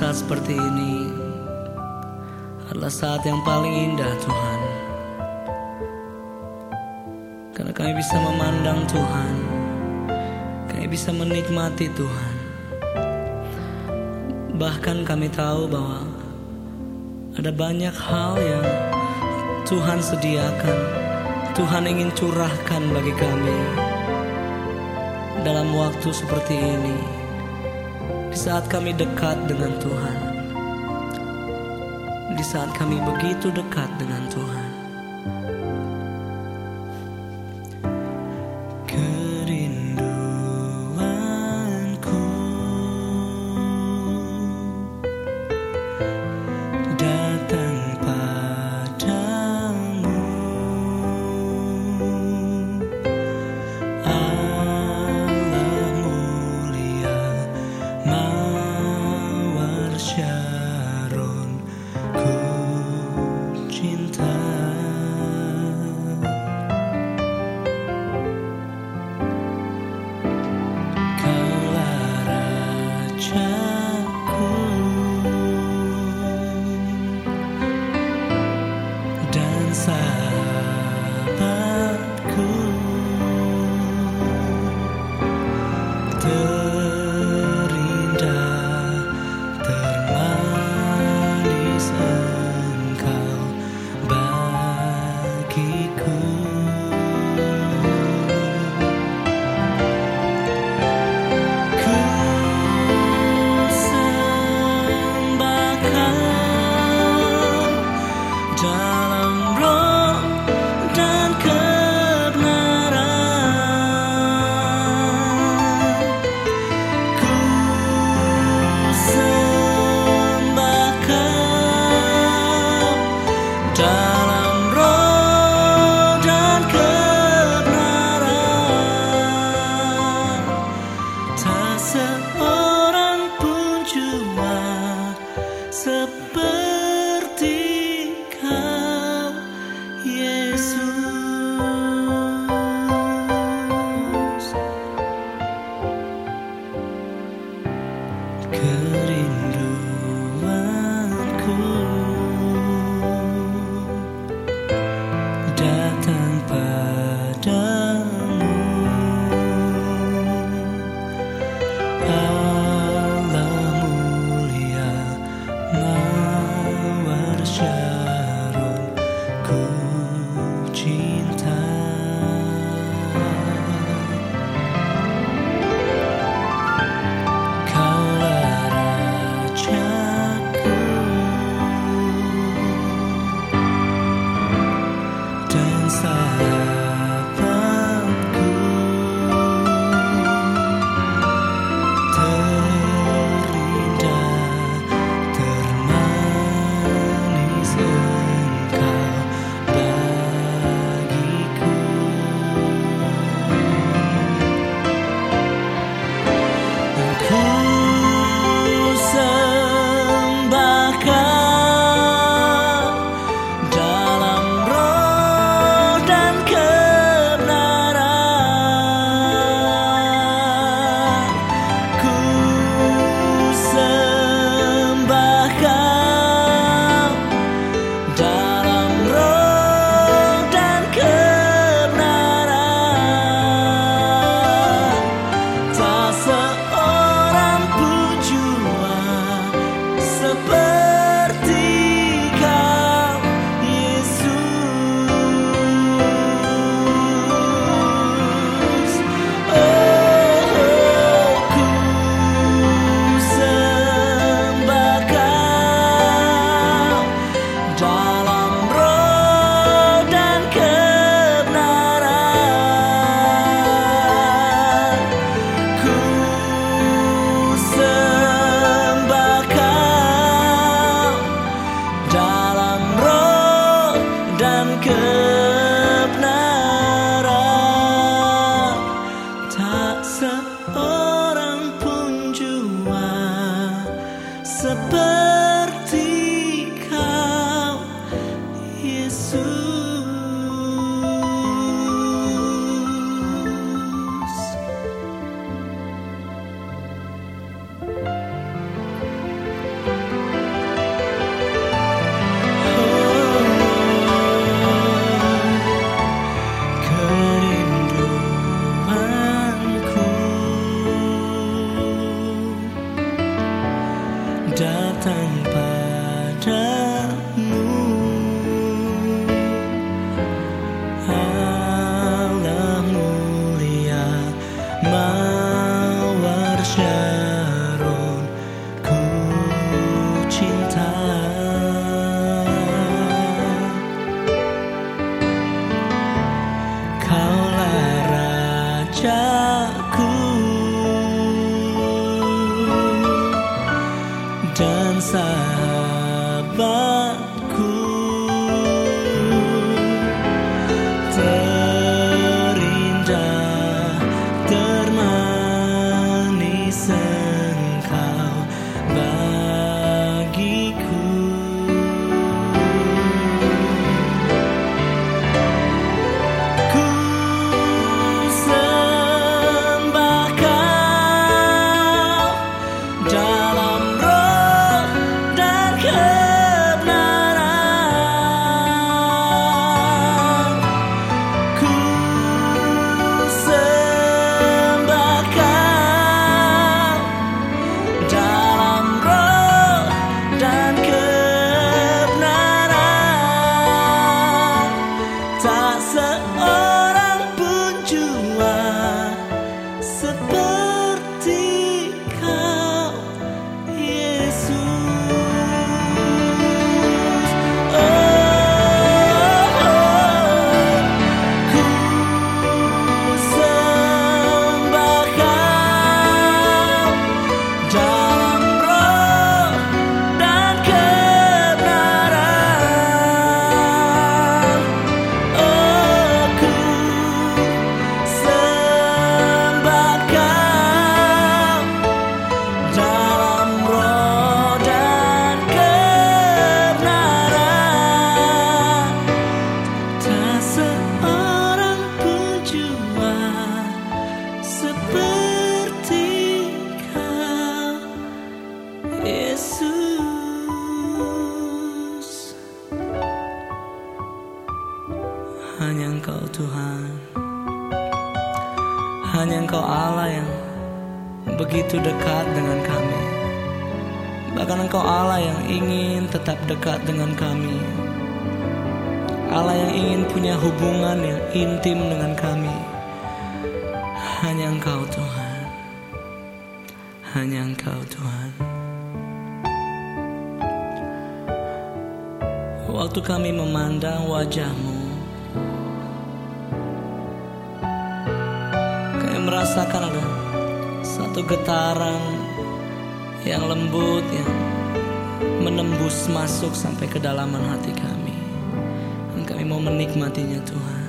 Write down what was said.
saat-saat seperti ini adalah saat yang paling indah Tuhan. Karena kami bisa memandang Tuhan. Kami bisa menikmati Tuhan. Bahkan kami tahu bahwa Ada banyak hal yang Tuhan sediakan Tuhan ingin curahkan bagi kami Dalam waktu seperti ini Di saat kami dekat dengan Tuhan di saat kami begitu dekat dengan Tuhan. Seperti kau Yesus. Kerinduanku good. Seperti Tr Hanya engkau Tuhan. Hanya engkau Allah yang begitu dekat dengan kami. Bahkan engkau Allah yang ingin tetap dekat dengan kami. Allah yang ingin punya hubungan yang intim dengan kami. Hanya engkau Tuhan. Hanya engkau Tuhan. Waktu kami memandang wajahmu Kami merasakan ada satu getaran yang lembut yang menembus masuk sampai kedalaman hati kami. Dan kami mau menikmatinya Tuhan.